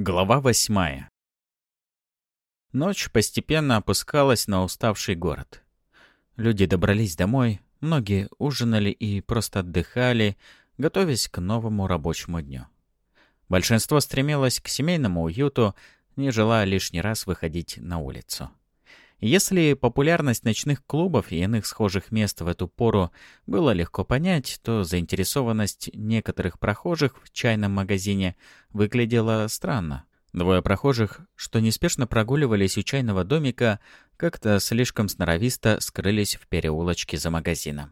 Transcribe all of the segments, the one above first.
Глава восьмая. Ночь постепенно опускалась на уставший город. Люди добрались домой, многие ужинали и просто отдыхали, готовясь к новому рабочему дню. Большинство стремилось к семейному уюту, не желая лишний раз выходить на улицу. Если популярность ночных клубов и иных схожих мест в эту пору было легко понять, то заинтересованность некоторых прохожих в чайном магазине выглядела странно. Двое прохожих, что неспешно прогуливались у чайного домика, как-то слишком сноровисто скрылись в переулочке за магазином.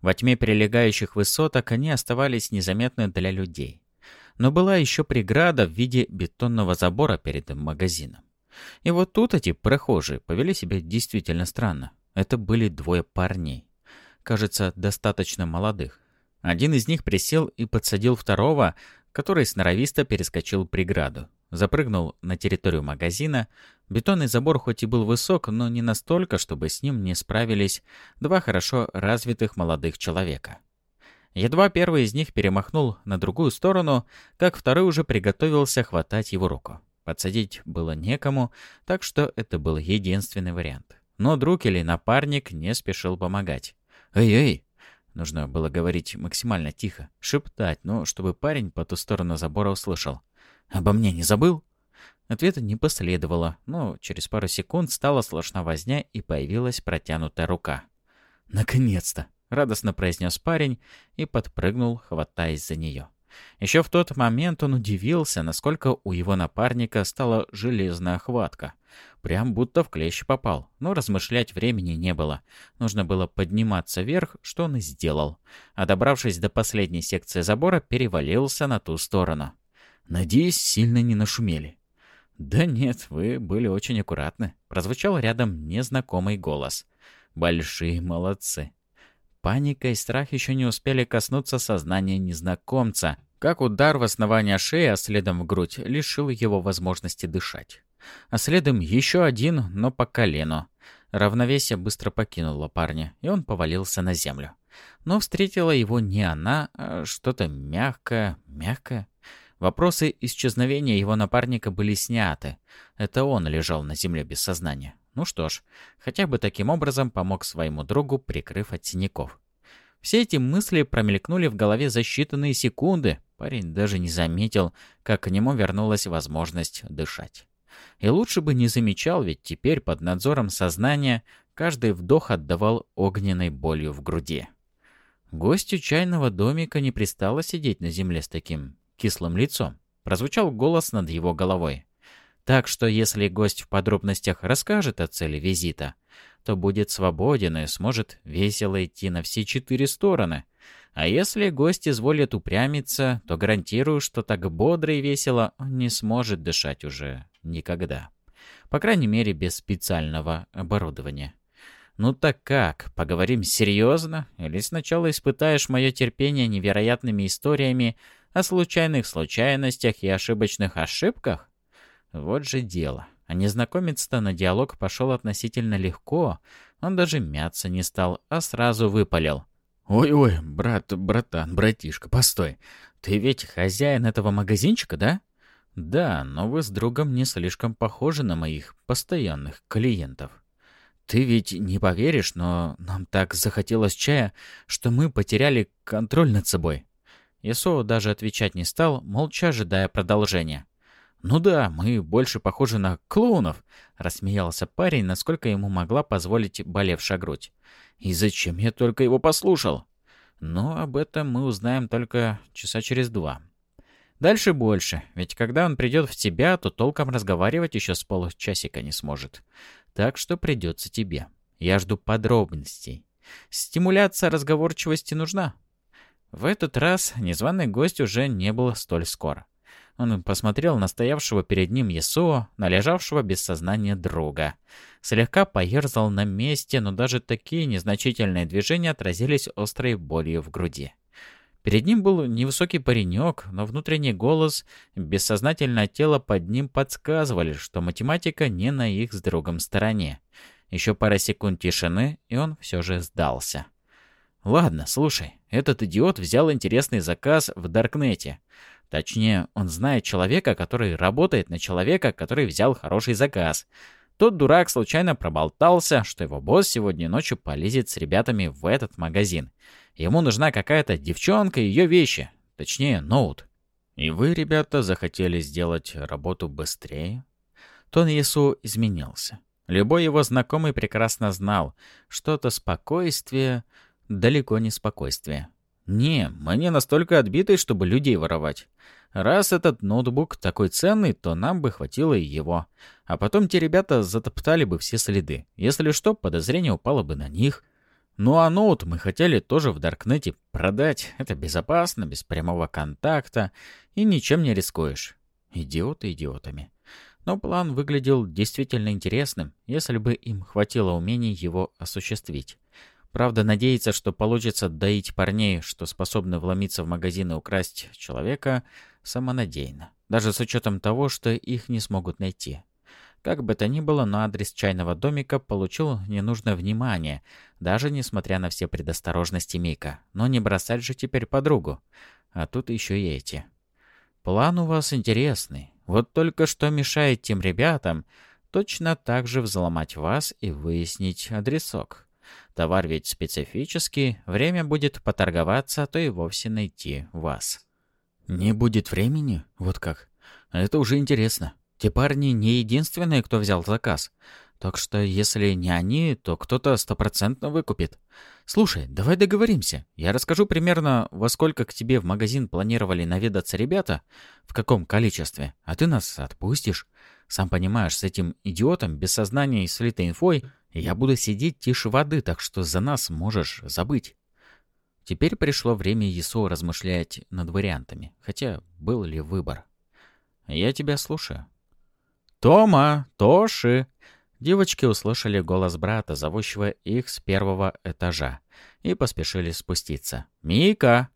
Во тьме прилегающих высоток они оставались незаметны для людей. Но была еще преграда в виде бетонного забора перед магазином. И вот тут эти прохожие повели себя действительно странно. Это были двое парней. Кажется, достаточно молодых. Один из них присел и подсадил второго, который сноровисто перескочил преграду. Запрыгнул на территорию магазина. Бетонный забор хоть и был высок, но не настолько, чтобы с ним не справились два хорошо развитых молодых человека. Едва первый из них перемахнул на другую сторону, как второй уже приготовился хватать его руку. Подсадить было некому, так что это был единственный вариант. Но друг или напарник не спешил помогать. «Эй-эй!» Нужно было говорить максимально тихо, шептать, но чтобы парень по ту сторону забора услышал. «Обо мне не забыл?» Ответа не последовало, но через пару секунд стала слышна возня и появилась протянутая рука. «Наконец-то!» — радостно произнес парень и подпрыгнул, хватаясь за нее. Еще в тот момент он удивился, насколько у его напарника стала железная хватка. Прям будто в клещ попал. Но размышлять времени не было. Нужно было подниматься вверх, что он и сделал. А добравшись до последней секции забора, перевалился на ту сторону. «Надеюсь, сильно не нашумели». «Да нет, вы были очень аккуратны», — прозвучал рядом незнакомый голос. «Большие молодцы». Паника и страх еще не успели коснуться сознания незнакомца, как удар в основание шеи, а следом в грудь, лишил его возможности дышать. А следом еще один, но по колену. Равновесие быстро покинуло парня, и он повалился на землю. Но встретила его не она, а что-то мягкое, мягкое. Вопросы исчезновения его напарника были сняты. Это он лежал на земле без сознания. Ну что ж, хотя бы таким образом помог своему другу, прикрыв от синяков. Все эти мысли промелькнули в голове за считанные секунды. Парень даже не заметил, как к нему вернулась возможность дышать. И лучше бы не замечал, ведь теперь под надзором сознания каждый вдох отдавал огненной болью в груди. Гостю чайного домика не пристало сидеть на земле с таким кислым лицом. Прозвучал голос над его головой. Так что если гость в подробностях расскажет о цели визита, то будет свободен и сможет весело идти на все четыре стороны. А если гость изволит упрямиться, то гарантирую, что так бодро и весело он не сможет дышать уже никогда. По крайней мере, без специального оборудования. Ну так как, поговорим серьезно? Или сначала испытаешь мое терпение невероятными историями о случайных случайностях и ошибочных ошибках? Вот же дело. А незнакомец-то на диалог пошел относительно легко. Он даже мяться не стал, а сразу выпалил. «Ой-ой, брат, братан, братишка, постой. Ты ведь хозяин этого магазинчика, да?» «Да, но вы с другом не слишком похожи на моих постоянных клиентов». «Ты ведь не поверишь, но нам так захотелось чая, что мы потеряли контроль над собой». Исоу даже отвечать не стал, молча ожидая продолжения. «Ну да, мы больше похожи на клоунов», — рассмеялся парень, насколько ему могла позволить болевшая грудь. «И зачем я только его послушал?» «Но об этом мы узнаем только часа через два». Дальше больше, ведь когда он придет в тебя, то толком разговаривать еще с получасика не сможет. Так что придется тебе. Я жду подробностей. Стимуляция разговорчивости нужна. В этот раз незваный гость уже не был столь скоро. Он посмотрел на стоявшего перед ним Ясуо, на лежавшего без сознания друга. Слегка поерзал на месте, но даже такие незначительные движения отразились острой болью в груди. Перед ним был невысокий паренек, но внутренний голос, бессознательное тело под ним подсказывали, что математика не на их с другом стороне. Еще пара секунд тишины, и он все же сдался. «Ладно, слушай, этот идиот взял интересный заказ в Даркнете. Точнее, он знает человека, который работает на человека, который взял хороший заказ. Тот дурак случайно проболтался, что его босс сегодня ночью полезет с ребятами в этот магазин. Ему нужна какая-то девчонка и ее вещи. Точнее, ноут. И вы, ребята, захотели сделать работу быстрее? Тон Есу изменился. Любой его знакомый прекрасно знал, что это спокойствие далеко не спокойствие. Не, мы не настолько отбиты, чтобы людей воровать. Раз этот ноутбук такой ценный, то нам бы хватило и его. А потом те ребята затоптали бы все следы. Если что, подозрение упало бы на них. Ну а ноут мы хотели тоже в Даркнете продать. Это безопасно, без прямого контакта, и ничем не рискуешь. Идиоты идиотами. Но план выглядел действительно интересным, если бы им хватило умений его осуществить. Правда, надеяться, что получится доить парней, что способны вломиться в магазин и украсть человека, самонадеянно. Даже с учетом того, что их не смогут найти. Как бы то ни было, но адрес чайного домика получил ненужное внимание, даже несмотря на все предосторожности Мика. Но не бросать же теперь подругу. А тут еще и эти. План у вас интересный. Вот только что мешает тем ребятам точно так же взломать вас и выяснить адресок. Товар ведь специфический, время будет поторговаться, а то и вовсе найти вас. Не будет времени? Вот как? Это уже интересно. Те парни не единственные, кто взял заказ. Так что если не они, то кто-то стопроцентно выкупит. Слушай, давай договоримся. Я расскажу примерно, во сколько к тебе в магазин планировали наведаться ребята, в каком количестве, а ты нас отпустишь. Сам понимаешь, с этим идиотом без сознания и слитой инфой я буду сидеть тише воды, так что за нас можешь забыть. Теперь пришло время Есо размышлять над вариантами, хотя был ли выбор. Я тебя слушаю. «Тома! Тоши!» Девочки услышали голос брата, зовущего их с первого этажа, и поспешили спуститься. «Мика!»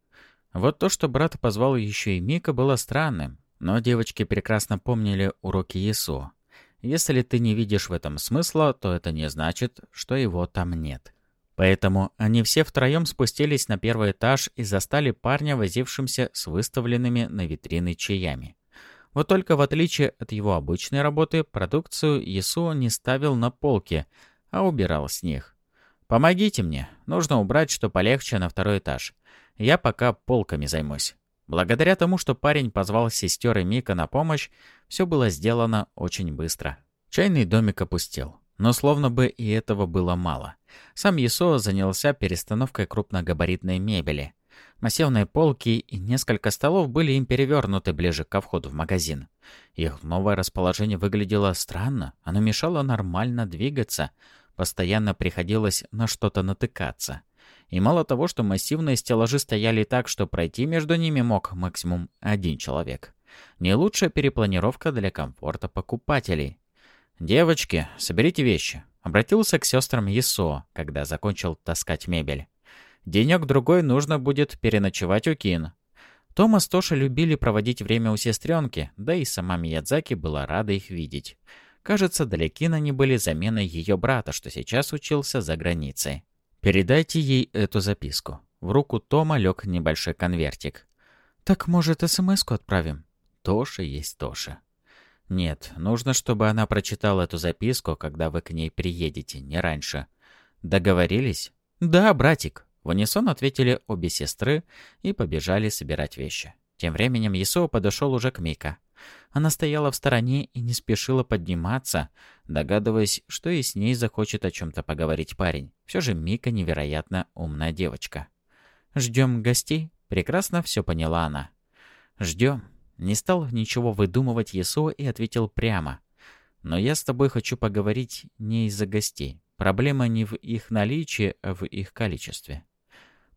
Вот то, что брат позвал еще и Мика, было странным, но девочки прекрасно помнили уроки Есо. Если ты не видишь в этом смысла, то это не значит, что его там нет. Поэтому они все втроем спустились на первый этаж и застали парня, возившимся с выставленными на витрины чаями. Вот только в отличие от его обычной работы, продукцию Есу не ставил на полке, а убирал с них. «Помогите мне. Нужно убрать, что полегче, на второй этаж. Я пока полками займусь». Благодаря тому, что парень позвал сестер и Мика на помощь, все было сделано очень быстро. Чайный домик опустел. Но словно бы и этого было мало. Сам Есо занялся перестановкой крупногабаритной мебели. Массивные полки и несколько столов были им перевернуты ближе к входу в магазин. Их новое расположение выглядело странно, оно мешало нормально двигаться, постоянно приходилось на что-то натыкаться. И мало того, что массивные стеллажи стояли так, что пройти между ними мог максимум один человек. Не лучшая перепланировка для комфорта покупателей. «Девочки, соберите вещи», — обратился к сестрам Есо, когда закончил таскать мебель. «Денек-другой нужно будет переночевать у Кин». Томас и Тоша любили проводить время у сестренки, да и сама Миядзаки была рада их видеть. Кажется, для Кин они были заменой ее брата, что сейчас учился за границей. Передайте ей эту записку. В руку Тома лег небольшой конвертик. «Так, может, СМС-ку отправим?» Тоша есть Тоша. «Нет, нужно, чтобы она прочитала эту записку, когда вы к ней приедете, не раньше. Договорились?» «Да, братик», — в унисон ответили обе сестры и побежали собирать вещи. Тем временем Есо подошел уже к Мика. Она стояла в стороне и не спешила подниматься, догадываясь, что и с ней захочет о чем-то поговорить парень. Все же Мика невероятно умная девочка. «Ждем гостей?» Прекрасно все поняла она. «Ждем». Не стал ничего выдумывать Есо и ответил прямо. «Но я с тобой хочу поговорить не из-за гостей. Проблема не в их наличии, а в их количестве.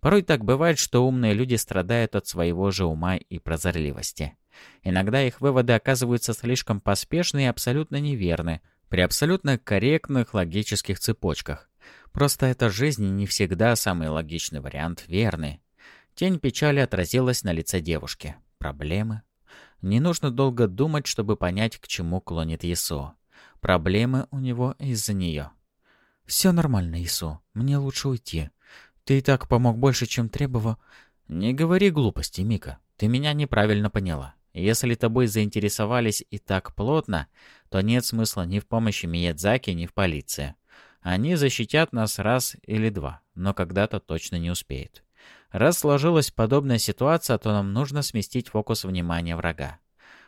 Порой так бывает, что умные люди страдают от своего же ума и прозорливости. Иногда их выводы оказываются слишком поспешны и абсолютно неверны, при абсолютно корректных логических цепочках. Просто эта жизнь не всегда самый логичный вариант верный. Тень печали отразилась на лице девушки. Проблемы? Не нужно долго думать, чтобы понять, к чему клонит Исо. Проблемы у него из-за нее. «Все нормально, Исо. Мне лучше уйти. Ты и так помог больше, чем требовал». «Не говори глупости, Мика. Ты меня неправильно поняла. Если тобой заинтересовались и так плотно, то нет смысла ни в помощи Миядзаки, ни в полиции. Они защитят нас раз или два, но когда-то точно не успеют. Раз сложилась подобная ситуация, то нам нужно сместить фокус внимания врага.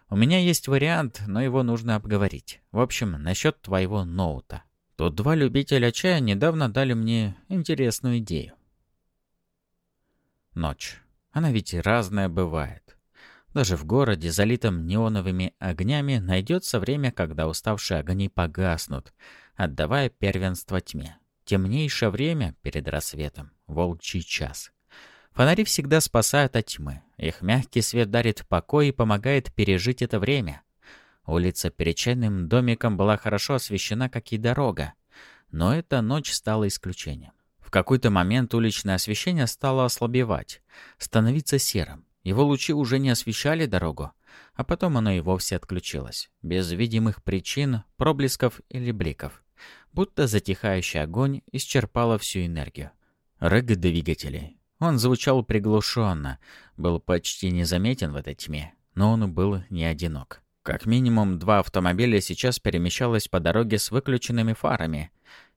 У меня есть вариант, но его нужно обговорить. В общем, насчет твоего ноута. Тут два любителя чая недавно дали мне интересную идею. Ночь. Она ведь разная бывает. Даже в городе, залитом неоновыми огнями, найдется время, когда уставшие огни погаснут, отдавая первенство тьме. Темнейшее время перед рассветом, волчий час. Фонари всегда спасают от тьмы. Их мягкий свет дарит покой и помогает пережить это время. Улица перед чайным домиком была хорошо освещена, как и дорога. Но эта ночь стала исключением. Какой-то момент уличное освещение стало ослабевать, становиться серым. Его лучи уже не освещали дорогу, а потом оно и вовсе отключилось, без видимых причин, проблесков или бликов. Будто затихающий огонь исчерпало всю энергию. Рык двигателей, он звучал приглушенно, был почти незаметен в этой тьме, но он был не одинок. Как минимум два автомобиля сейчас перемещалось по дороге с выключенными фарами.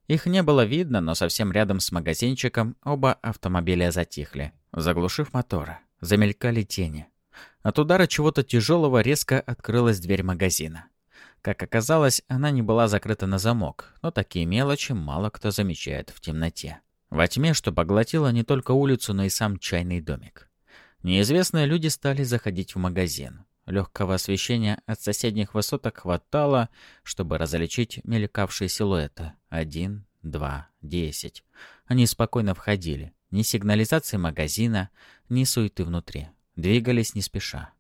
Их не было видно, но совсем рядом с магазинчиком оба автомобиля затихли, заглушив мотора. Замелькали тени. От удара чего-то тяжелого резко открылась дверь магазина. Как оказалось, она не была закрыта на замок, но такие мелочи мало кто замечает в темноте. Во тьме, что поглотило не только улицу, но и сам чайный домик. Неизвестные люди стали заходить в магазин. Легкого освещения от соседних высоток хватало, чтобы различить мелькавшие силуэты. Один, два, десять. Они спокойно входили. Ни сигнализации магазина, ни суеты внутри. Двигались не спеша.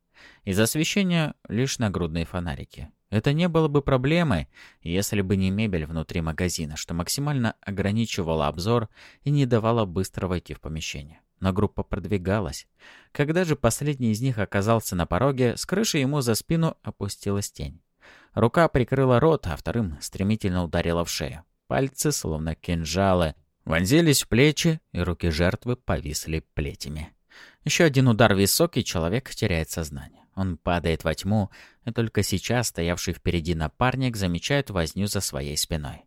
Из освещения лишь нагрудные фонарики. Это не было бы проблемой, если бы не мебель внутри магазина, что максимально ограничивала обзор и не давала быстро войти в помещение. Но группа продвигалась. Когда же последний из них оказался на пороге, с крыши ему за спину опустилась тень. Рука прикрыла рот, а вторым стремительно ударила в шею. Пальцы, словно кинжалы, вонзились в плечи, и руки жертвы повисли плетями. Еще один удар в висок, и человек теряет сознание. Он падает во тьму, и только сейчас стоявший впереди напарник замечает возню за своей спиной.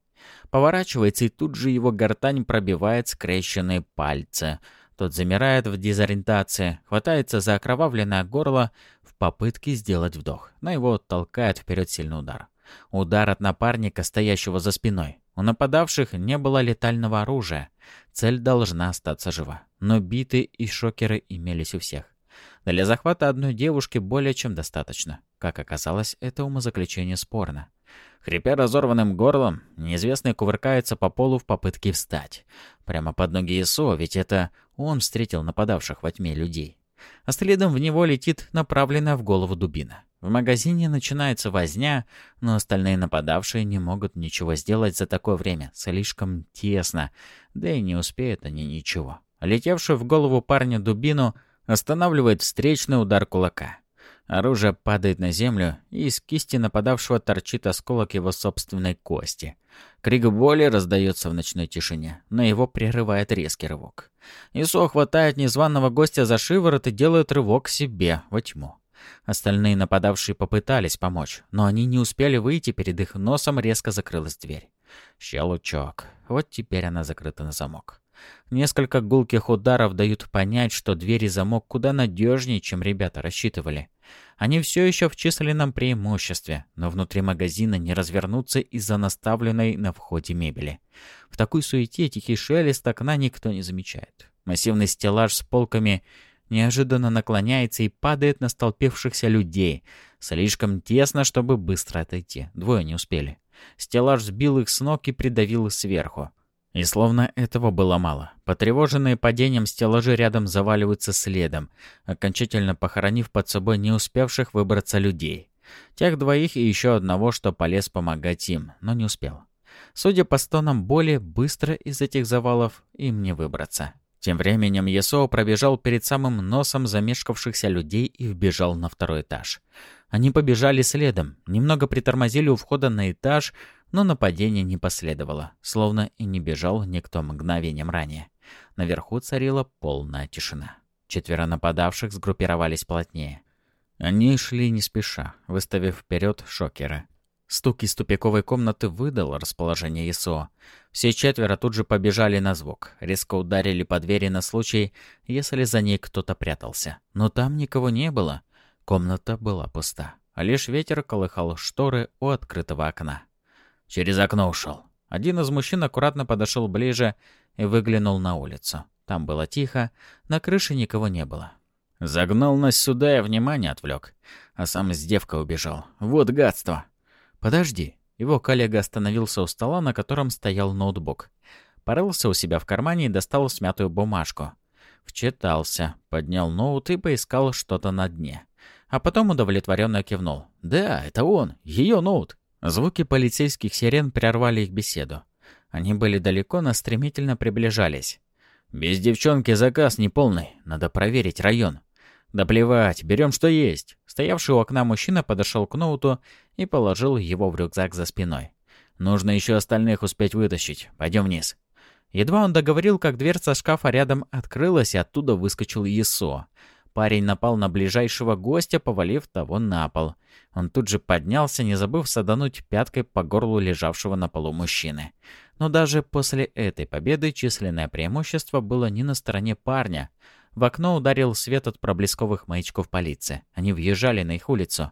Поворачивается, и тут же его гортань пробивает скрещенные пальцы. Тот замирает в дезориентации, хватается за окровавленное горло в попытке сделать вдох, но его толкает вперед сильный удар. Удар от напарника, стоящего за спиной. У нападавших не было летального оружия. Цель должна остаться жива. Но биты и шокеры имелись у всех. Для захвата одной девушки более чем достаточно. Как оказалось, это умозаключение спорно. Хрипя разорванным горлом, неизвестный кувыркается по полу в попытке встать. Прямо под ноги Исо, ведь это он встретил нападавших во тьме людей. А следом в него летит направленная в голову дубина. В магазине начинается возня, но остальные нападавшие не могут ничего сделать за такое время. Слишком тесно, да и не успеют они ничего. Летевшую в голову парня дубину — Останавливает встречный удар кулака. Оружие падает на землю, и из кисти нападавшего торчит осколок его собственной кости. Крик боли раздается в ночной тишине, но его прерывает резкий рывок. Исо хватает незваного гостя за шиворот и делает рывок себе, во тьму. Остальные нападавшие попытались помочь, но они не успели выйти, перед их носом резко закрылась дверь. Щелчок. Вот теперь она закрыта на замок. Несколько гулких ударов дают понять, что дверь и замок куда надежнее, чем ребята рассчитывали. Они все еще в численном преимуществе, но внутри магазина не развернуться из-за наставленной на входе мебели. В такой суете тихий шелест окна никто не замечает. Массивный стеллаж с полками неожиданно наклоняется и падает на столпившихся людей. Слишком тесно, чтобы быстро отойти. Двое не успели. Стеллаж сбил их с ног и придавил сверху. И словно этого было мало. Потревоженные падением стеллажи рядом заваливаются следом, окончательно похоронив под собой не успевших выбраться людей. Тех двоих и еще одного, что полез помогать им, но не успел. Судя по стонам боли, быстро из этих завалов им не выбраться. Тем временем Есоу пробежал перед самым носом замешкавшихся людей и вбежал на второй этаж. Они побежали следом, немного притормозили у входа на этаж, но нападения не последовало, словно и не бежал никто мгновением ранее. Наверху царила полная тишина. Четверо нападавших сгруппировались плотнее. Они шли не спеша, выставив вперед шокеры. Стук из тупиковой комнаты выдал расположение ИСО. Все четверо тут же побежали на звук, резко ударили по двери на случай, если за ней кто-то прятался. Но там никого не было. Комната была пуста, лишь ветер колыхал шторы у открытого окна. Через окно ушел. Один из мужчин аккуратно подошел ближе и выглянул на улицу. Там было тихо, на крыше никого не было. Загнал нас сюда и внимание отвлек, а сам с девкой убежал. Вот гадство. «Подожди». Его коллега остановился у стола, на котором стоял ноутбук. Порылся у себя в кармане и достал смятую бумажку. Вчитался, поднял ноут и поискал что-то на дне. А потом удовлетворенно кивнул. «Да, это он, ее ноут». Звуки полицейских сирен прервали их беседу. Они были далеко, но стремительно приближались. «Без девчонки заказ неполный. Надо проверить район». «Да плевать, берем что есть». Стоявший у окна мужчина подошел к ноуту и положил его в рюкзак за спиной. «Нужно еще остальных успеть вытащить. Пойдем вниз». Едва он договорил, как дверца шкафа рядом открылась, и оттуда выскочил Есо. Парень напал на ближайшего гостя, повалив того на пол. Он тут же поднялся, не забыв садануть пяткой по горлу лежавшего на полу мужчины. Но даже после этой победы численное преимущество было не на стороне парня. В окно ударил свет от проблесковых маячков полиции. Они въезжали на их улицу.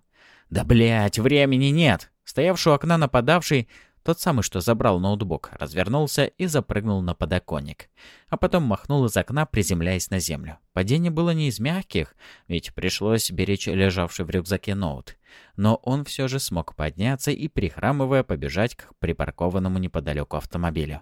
«Да блять, времени нет!» Стоявший у окна нападавший, тот самый, что забрал ноутбук, развернулся и запрыгнул на подоконник. А потом махнул из окна, приземляясь на землю. Падение было не из мягких, ведь пришлось беречь лежавший в рюкзаке ноут. Но он все же смог подняться и, прихрамывая, побежать к припаркованному неподалеку автомобилю.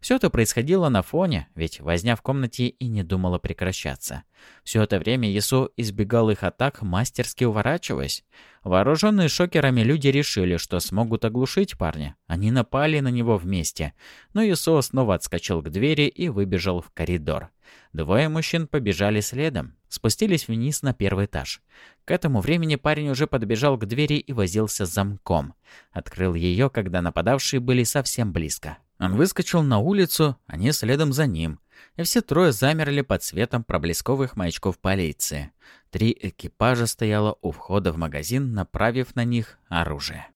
Все это происходило на фоне, ведь возня в комнате и не думала прекращаться. Все это время Ясу избегал их атак, мастерски уворачиваясь. Вооруженные шокерами люди решили, что смогут оглушить парня. Они напали на него вместе. Но Ясу снова отскочил к двери и выбежал в коридор. Двое мужчин побежали следом, спустились вниз на первый этаж. К этому времени парень уже подбежал к двери и возился с замком. Открыл ее, когда нападавшие были совсем близко. Он выскочил на улицу, они следом за ним, и все трое замерли под светом проблесковых маячков полиции. Три экипажа стояло у входа в магазин, направив на них оружие.